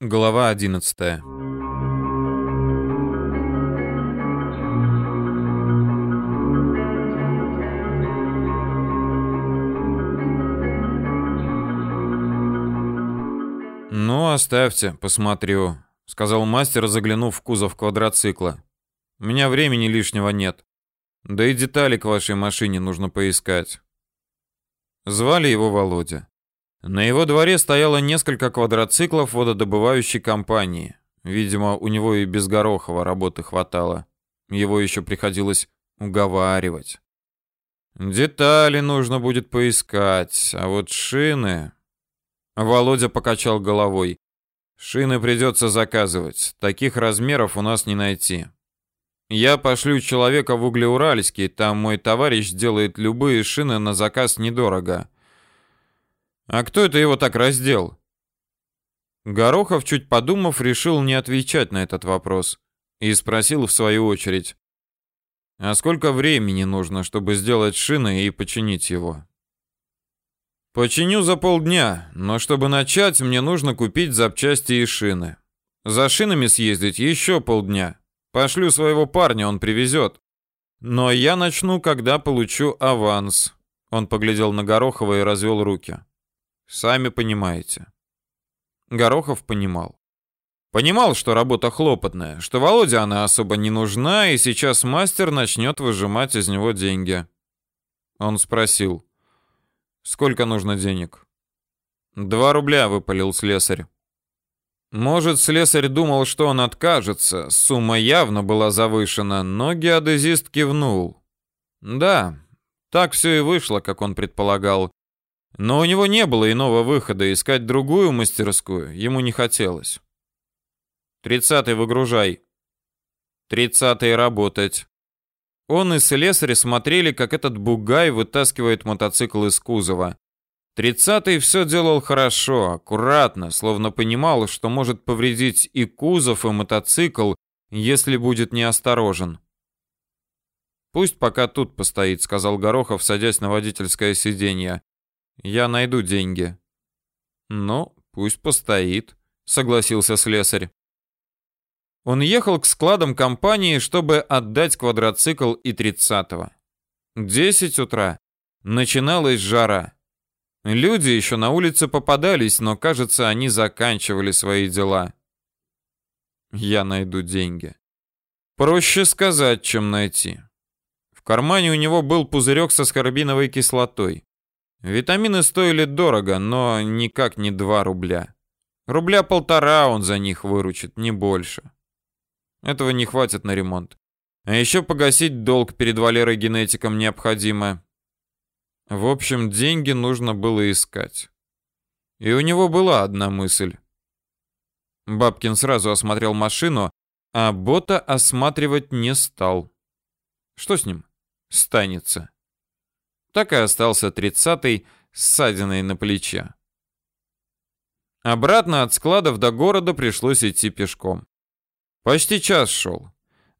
Глава 11. Ну, оставьте, посмотрю, сказал мастер, заглянув в кузов квадроцикла. У меня времени лишнего нет. Да и детали к вашей машине нужно поискать. Звали его Володя. На его дворе стояло несколько квадроциклов вододобывающей компании. Видимо, у него и без Горохова работы хватало. Его еще приходилось уговаривать. Детали нужно будет поискать, а вот шины... Володя покачал головой. Шины придется заказывать. Таких размеров у нас не найти. Я пошлю человека в Углеуральский, там мой товарищ делает любые шины на заказ недорого. А кто это его так раздел? Горохов, чуть подумав, решил не отвечать на этот вопрос и спросил в свою очередь: "А сколько времени нужно, чтобы сделать шины и починить его?" "Починю за полдня, но чтобы начать, мне нужно купить запчасти и шины. За шинами съездить еще полдня. Пошлю своего парня, он привезет. Но я начну, когда получу аванс." Он поглядел на Горохова и развел руки. Сами понимаете. Горохов понимал. Понимал, что работа хлопотная, что Володе она особо не нужна, и сейчас мастер начнет выжимать из него деньги. Он спросил, сколько нужно денег? Два рубля, выпалил слесарь. Может, слесарь думал, что он откажется, сумма явно была завышена, но геодезист кивнул. Да, так все и вышло, как он предполагал. Но у него не было иного выхода, искать другую мастерскую ему не хотелось. «Тридцатый выгружай». «Тридцатый работать». Он и слесарь смотрели, как этот бугай вытаскивает мотоцикл из кузова. Тридцатый все делал хорошо, аккуратно, словно понимал, что может повредить и кузов, и мотоцикл, если будет неосторожен. «Пусть пока тут постоит», — сказал Горохов, садясь на водительское сиденье. Я найду деньги. Ну, пусть постоит, согласился слесарь. Он ехал к складам компании, чтобы отдать квадроцикл и тридцатого. Десять утра. Начиналась жара. Люди еще на улице попадались, но, кажется, они заканчивали свои дела. Я найду деньги. Проще сказать, чем найти. В кармане у него был пузырек со скорбиновой кислотой. Витамины стоили дорого, но никак не 2 рубля. Рубля полтора он за них выручит, не больше. Этого не хватит на ремонт. А еще погасить долг перед Валерой генетиком необходимо. В общем, деньги нужно было искать. И у него была одна мысль. Бабкин сразу осмотрел машину, а бота осматривать не стал. Что с ним? Станется так и остался тридцатый с ссадиной на плече. Обратно от складов до города пришлось идти пешком. Почти час шел.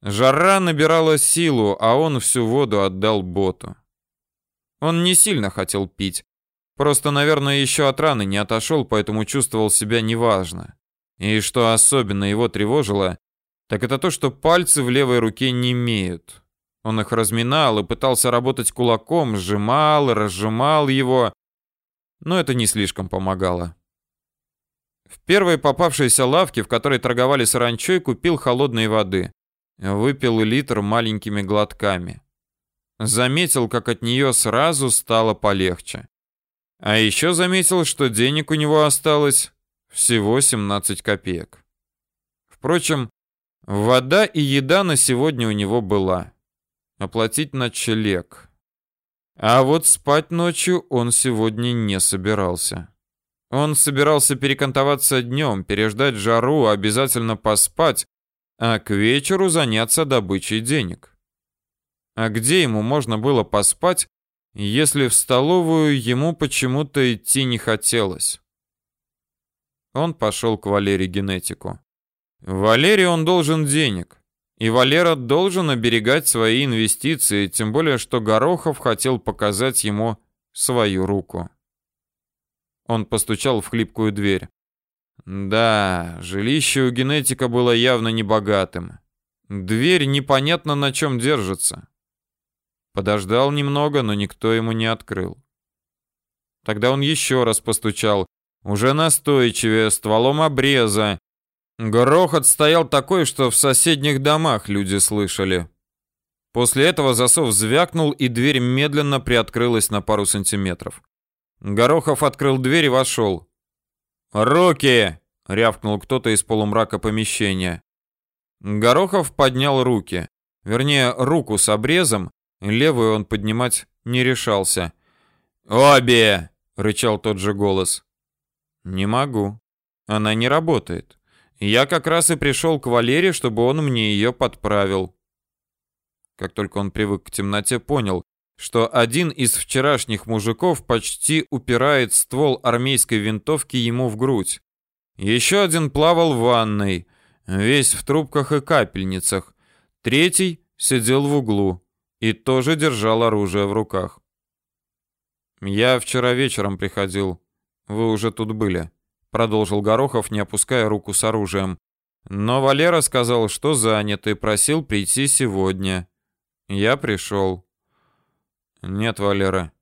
Жара набирала силу, а он всю воду отдал боту. Он не сильно хотел пить. Просто, наверное, еще от раны не отошел, поэтому чувствовал себя неважно. И что особенно его тревожило, так это то, что пальцы в левой руке не имеют. Он их разминал и пытался работать кулаком, сжимал и разжимал его, но это не слишком помогало. В первой попавшейся лавке, в которой торговали саранчой, купил холодной воды. Выпил литр маленькими глотками. Заметил, как от нее сразу стало полегче. А еще заметил, что денег у него осталось всего 17 копеек. Впрочем, вода и еда на сегодня у него была оплатить ночлег. А вот спать ночью он сегодня не собирался. Он собирался перекантоваться днем, переждать жару, обязательно поспать, а к вечеру заняться добычей денег. А где ему можно было поспать, если в столовую ему почему-то идти не хотелось? Он пошел к Валерии генетику. Валерий он должен денег. И Валера должен оберегать свои инвестиции, тем более что Горохов хотел показать ему свою руку. Он постучал в хлипкую дверь. Да, жилище у генетика было явно небогатым. Дверь непонятно на чем держится. Подождал немного, но никто ему не открыл. Тогда он еще раз постучал, уже настойчивее, стволом обреза. Грохот стоял такой, что в соседних домах люди слышали. После этого засов звякнул, и дверь медленно приоткрылась на пару сантиметров. Горохов открыл дверь и вошел. «Руки!» — рявкнул кто-то из полумрака помещения. Горохов поднял руки. Вернее, руку с обрезом, левую он поднимать не решался. «Обе!» — рычал тот же голос. «Не могу. Она не работает. Я как раз и пришел к Валере, чтобы он мне ее подправил. Как только он привык к темноте, понял, что один из вчерашних мужиков почти упирает ствол армейской винтовки ему в грудь. Еще один плавал в ванной, весь в трубках и капельницах. Третий сидел в углу и тоже держал оружие в руках. «Я вчера вечером приходил. Вы уже тут были», — продолжил Горохов, не опуская руку с оружием. «Но Валера сказал, что занят и просил прийти сегодня». Я пришел. Нет, Валера,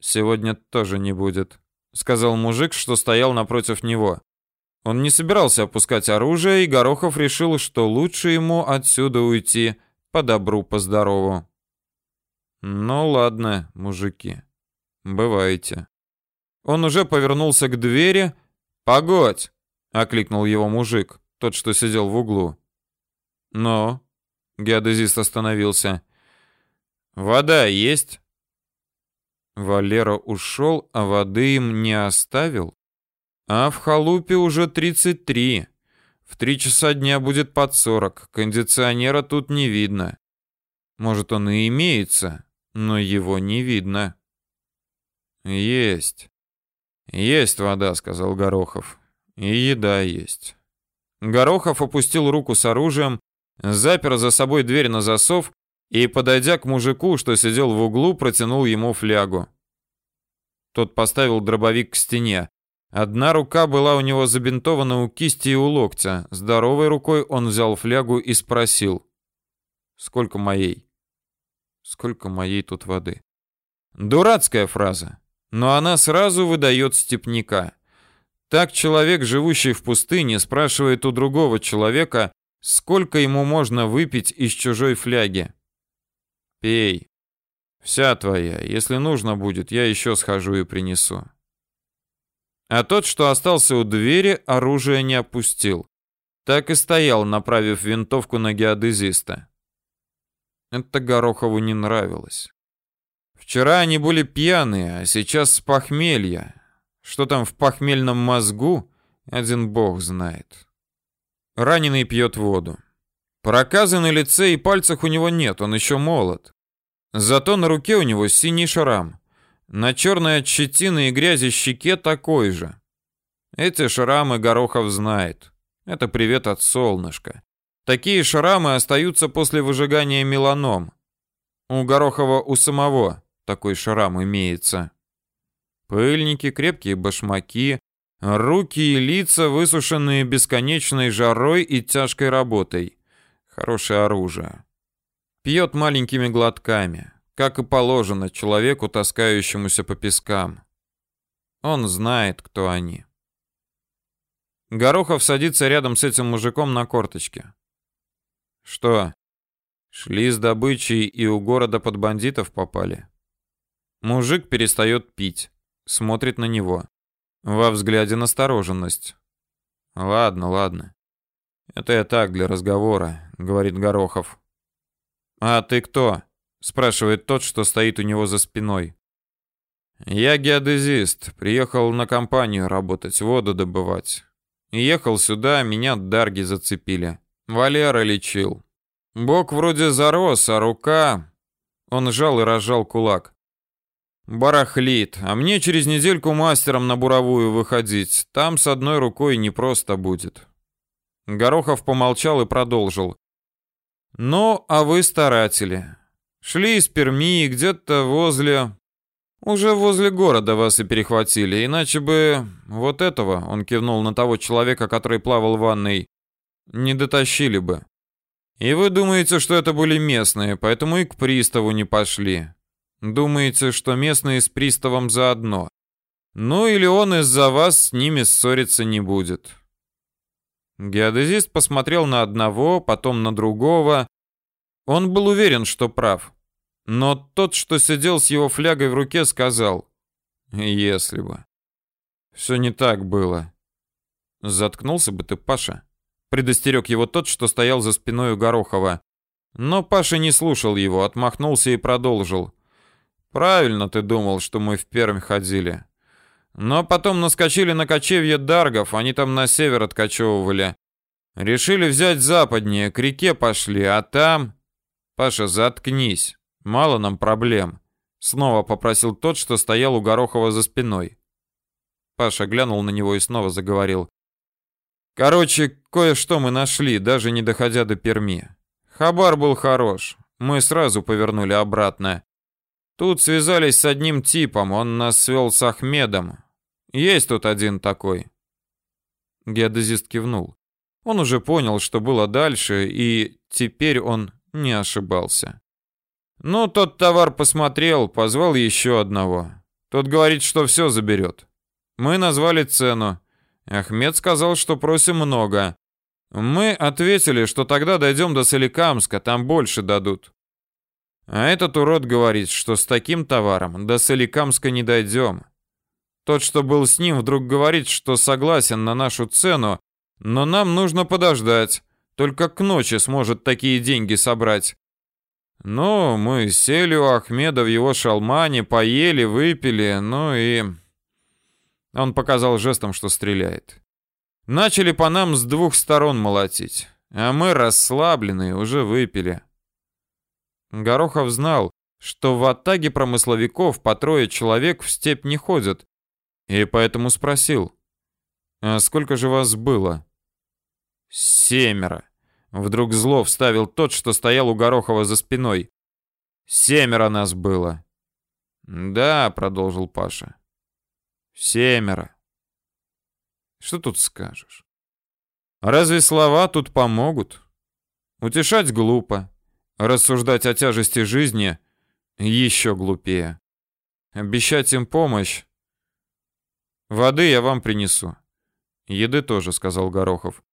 сегодня тоже не будет, сказал мужик, что стоял напротив него. Он не собирался опускать оружие, и Горохов решил, что лучше ему отсюда уйти по добру, по здорову. Ну ладно, мужики. Бывайте. Он уже повернулся к двери. "Погодь", окликнул его мужик, тот, что сидел в углу. "Но", геодезист остановился. Вода есть? Валера ушел, а воды им не оставил. А в халупе уже 33. В три часа дня будет под 40. Кондиционера тут не видно. Может, он и имеется, но его не видно. Есть. Есть вода, сказал Горохов. И еда есть. Горохов опустил руку с оружием, запер за собой дверь на засов и, подойдя к мужику, что сидел в углу, протянул ему флягу. Тот поставил дробовик к стене. Одна рука была у него забинтована у кисти и у локтя. Здоровой рукой он взял флягу и спросил: "Сколько моей?" "Сколько моей тут воды?" Дурацкая фраза, но она сразу выдает степняка. Так человек, живущий в пустыне, спрашивает у другого человека, сколько ему можно выпить из чужой фляги. Пей. Вся твоя. Если нужно будет, я еще схожу и принесу. А тот, что остался у двери, оружие не опустил. Так и стоял, направив винтовку на геодезиста. Это Горохову не нравилось. Вчера они были пьяные, а сейчас с похмелья. Что там в похмельном мозгу, один бог знает. Раненый пьет воду. Проказы на лице и пальцах у него нет, он еще молод. Зато на руке у него синий шрам. На черной от щетины и грязи щеке такой же. Эти шрамы Горохов знает. Это привет от солнышка. Такие шрамы остаются после выжигания меланом. У Горохова у самого такой шрам имеется. Пыльники, крепкие башмаки, руки и лица, высушенные бесконечной жарой и тяжкой работой. Хорошее оружие. Пьет маленькими глотками, как и положено человеку, таскающемуся по пескам. Он знает, кто они. Горохов садится рядом с этим мужиком на корточке. Что? Шли с добычей и у города под бандитов попали. Мужик перестает пить, смотрит на него. Во взгляде настороженность. Ладно, ладно. Это я так для разговора, говорит Горохов. «А ты кто?» — спрашивает тот, что стоит у него за спиной. «Я геодезист, приехал на компанию работать, воду добывать. Ехал сюда, меня дарги зацепили. Валера лечил. Бок вроде зарос, а рука...» Он сжал и разжал кулак. «Барахлит, а мне через недельку мастером на буровую выходить. Там с одной рукой не просто будет». Горохов помолчал и продолжил. Ну, а вы старатели. Шли из Перми где-то возле... Уже возле города вас и перехватили, иначе бы вот этого, он кивнул на того человека, который плавал в ванной, не дотащили бы. И вы думаете, что это были местные, поэтому и к приставу не пошли. Думаете, что местные с приставом заодно. Ну или он из-за вас с ними ссориться не будет. Геодезист посмотрел на одного, потом на другого. Он был уверен, что прав. Но тот, что сидел с его флягой в руке, сказал: "Если бы все не так было". Заткнулся бы ты, Паша, предостерег его тот, что стоял за спиной у Горохова. Но Паша не слушал его, отмахнулся и продолжил: "Правильно ты думал, что мы в Пермь ходили. Но потом наскочили на кочевье Даргов, они там на север откачевывали. Решили взять западнее, к реке пошли, а там Паша, заткнись. Мало нам проблем. Снова попросил тот, что стоял у Горохова за спиной. Паша глянул на него и снова заговорил. Короче, кое-что мы нашли, даже не доходя до Перми. Хабар был хорош. Мы сразу повернули обратно. Тут связались с одним типом, он нас свел с Ахмедом. Есть тут один такой. Геодезист кивнул. Он уже понял, что было дальше, и теперь он не ошибался. Ну, тот товар посмотрел, позвал еще одного. Тот говорит, что все заберет. Мы назвали цену. Ахмед сказал, что просим много. Мы ответили, что тогда дойдем до Соликамска, там больше дадут. А этот урод говорит, что с таким товаром до Соликамска не дойдем. Тот, что был с ним, вдруг говорит, что согласен на нашу цену, но нам нужно подождать. Только к ночи сможет такие деньги собрать. Ну, мы сели у Ахмеда в его шалмане, поели, выпили, ну и... Он показал жестом, что стреляет. Начали по нам с двух сторон молотить, а мы, расслабленные, уже выпили. Горохов знал, что в атаге промысловиков по трое человек в степь не ходят, и поэтому спросил, «А сколько же вас было?» «Семеро», Вдруг зло вставил тот, что стоял у Горохова за спиной. Семеро нас было. Да, продолжил Паша. Семеро. Что тут скажешь? Разве слова тут помогут? Утешать глупо. Рассуждать о тяжести жизни еще глупее. Обещать им помощь. Воды я вам принесу. Еды тоже, сказал Горохов.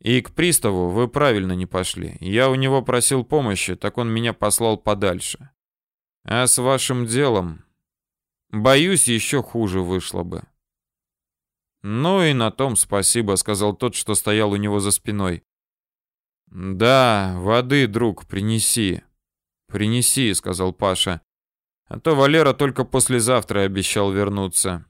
И к приставу вы правильно не пошли. Я у него просил помощи, так он меня послал подальше. А с вашим делом, боюсь, еще хуже вышло бы. Ну и на том спасибо, сказал тот, что стоял у него за спиной. Да, воды, друг, принеси. Принеси, сказал Паша. А то Валера только послезавтра обещал вернуться.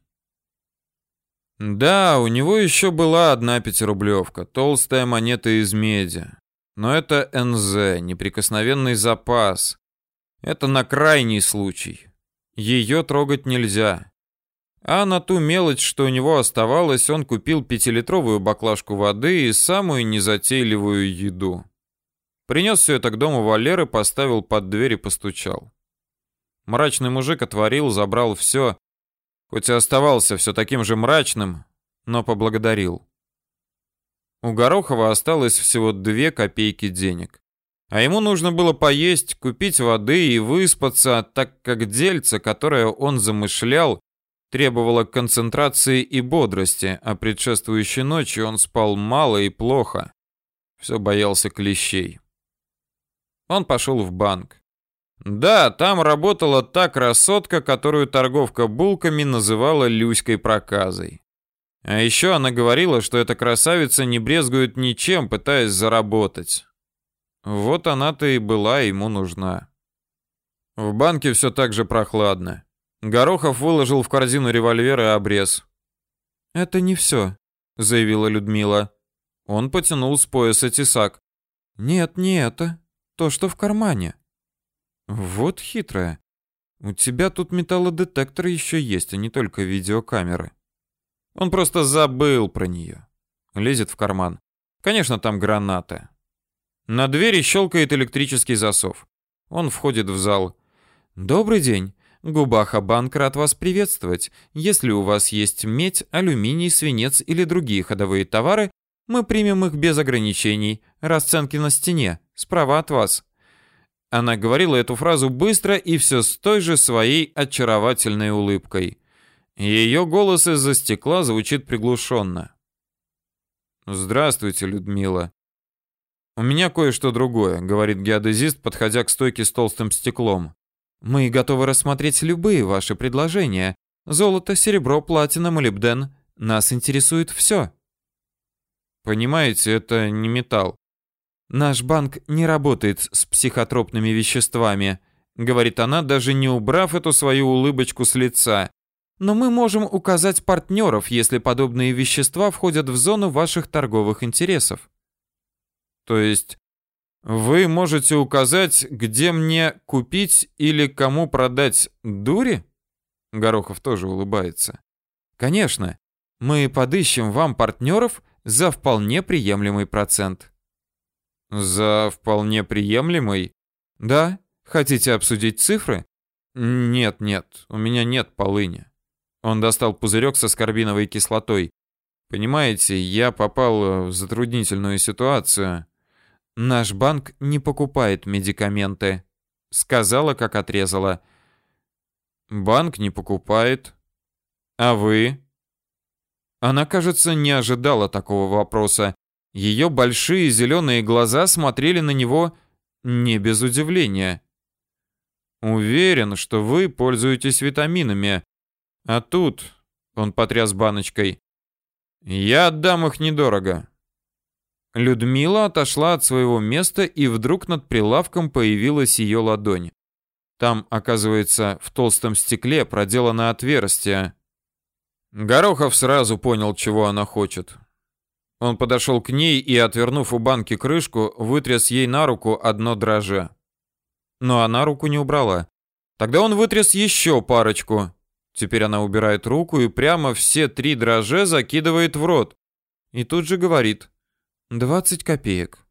Да, у него еще была одна пятирублевка, толстая монета из меди. Но это НЗ, неприкосновенный запас. Это на крайний случай. Ее трогать нельзя. А на ту мелочь, что у него оставалось, он купил пятилитровую баклажку воды и самую незатейливую еду. Принес все это к дому Валеры, поставил под дверь и постучал. Мрачный мужик отворил, забрал все, хоть и оставался все таким же мрачным, но поблагодарил. У Горохова осталось всего две копейки денег. А ему нужно было поесть, купить воды и выспаться, так как дельце, которое он замышлял, требовало концентрации и бодрости, а предшествующей ночью он спал мало и плохо. Все боялся клещей. Он пошел в банк. Да, там работала та красотка, которую торговка булками называла Люськой проказой. А еще она говорила, что эта красавица не брезгует ничем, пытаясь заработать. Вот она-то и была ему нужна. В банке все так же прохладно. Горохов выложил в корзину револьвер и обрез. «Это не все», — заявила Людмила. Он потянул с пояса тесак. «Нет, не это. То, что в кармане». Вот хитрая. У тебя тут металлодетектор еще есть, а не только видеокамеры. Он просто забыл про нее. Лезет в карман. Конечно, там граната. На двери щелкает электрический засов. Он входит в зал. «Добрый день. Губаха Банк рад вас приветствовать. Если у вас есть медь, алюминий, свинец или другие ходовые товары, мы примем их без ограничений. Расценки на стене, справа от вас. Она говорила эту фразу быстро и все с той же своей очаровательной улыбкой. Ее голос из-за стекла звучит приглушенно. «Здравствуйте, Людмила». «У меня кое-что другое», — говорит геодезист, подходя к стойке с толстым стеклом. «Мы готовы рассмотреть любые ваши предложения. Золото, серебро, платина, молибден. Нас интересует все». «Понимаете, это не металл. Наш банк не работает с психотропными веществами, говорит она, даже не убрав эту свою улыбочку с лица. Но мы можем указать партнеров, если подобные вещества входят в зону ваших торговых интересов. То есть вы можете указать, где мне купить или кому продать дури? Горохов тоже улыбается. Конечно. Мы подыщем вам партнеров за вполне приемлемый процент. За вполне приемлемый? Да. Хотите обсудить цифры? Нет, нет, у меня нет полыни. Он достал пузырек со скорбиновой кислотой. Понимаете, я попал в затруднительную ситуацию. Наш банк не покупает медикаменты, сказала, как отрезала. Банк не покупает. А вы? Она, кажется, не ожидала такого вопроса. Ее большие зеленые глаза смотрели на него не без удивления. Уверен, что вы пользуетесь витаминами. А тут, он потряс баночкой. Я отдам их недорого. Людмила отошла от своего места, и вдруг над прилавком появилась ее ладонь. Там, оказывается, в толстом стекле проделано отверстие. Горохов сразу понял, чего она хочет. Он подошел к ней и, отвернув у банки крышку, вытряс ей на руку одно дрожжа. Но она руку не убрала. Тогда он вытряс еще парочку. Теперь она убирает руку и прямо все три дрожжа закидывает в рот. И тут же говорит. «Двадцать копеек».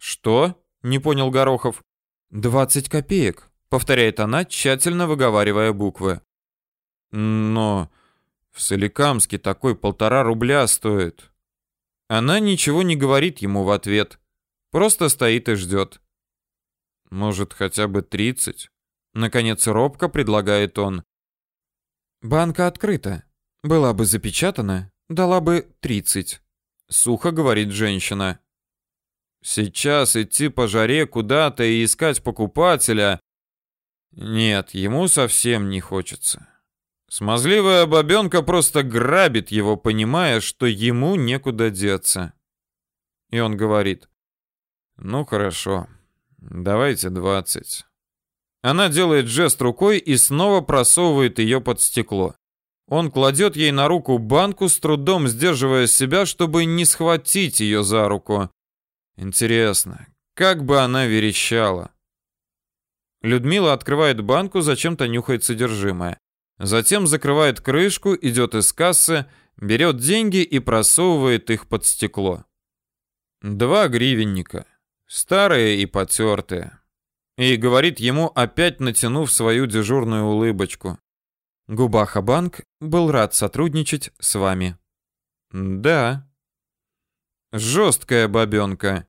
«Что?» — не понял Горохов. «Двадцать копеек», — повторяет она, тщательно выговаривая буквы. «Но в Соликамске такой полтора рубля стоит». Она ничего не говорит ему в ответ, просто стоит и ждет. Может, хотя бы тридцать? Наконец робко предлагает он. Банка открыта. Была бы запечатана, дала бы тридцать. Сухо говорит женщина. Сейчас идти по жаре куда-то и искать покупателя... Нет, ему совсем не хочется. Смазливая бабенка просто грабит его, понимая, что ему некуда деться. И он говорит, ну хорошо, давайте двадцать. Она делает жест рукой и снова просовывает ее под стекло. Он кладет ей на руку банку, с трудом сдерживая себя, чтобы не схватить ее за руку. Интересно, как бы она верещала. Людмила открывает банку, зачем-то нюхает содержимое. Затем закрывает крышку, идет из кассы, берет деньги и просовывает их под стекло. Два гривенника, старые и потертые. И говорит ему, опять натянув свою дежурную улыбочку. Губаха Банк был рад сотрудничать с вами. Да. Жесткая бабенка.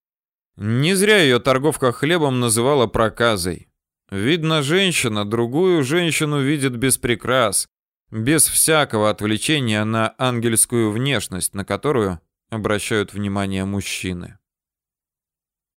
Не зря ее торговка хлебом называла проказой. Видно, женщина другую женщину видит без прикрас, без всякого отвлечения на ангельскую внешность, на которую обращают внимание мужчины.